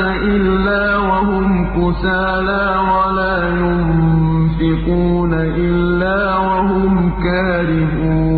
إِلَّا وَهُمْ كُسَالَىٰ وَلَا يُنفِقُونَ إِلَّا وَهُمْ كَارِهُونَ.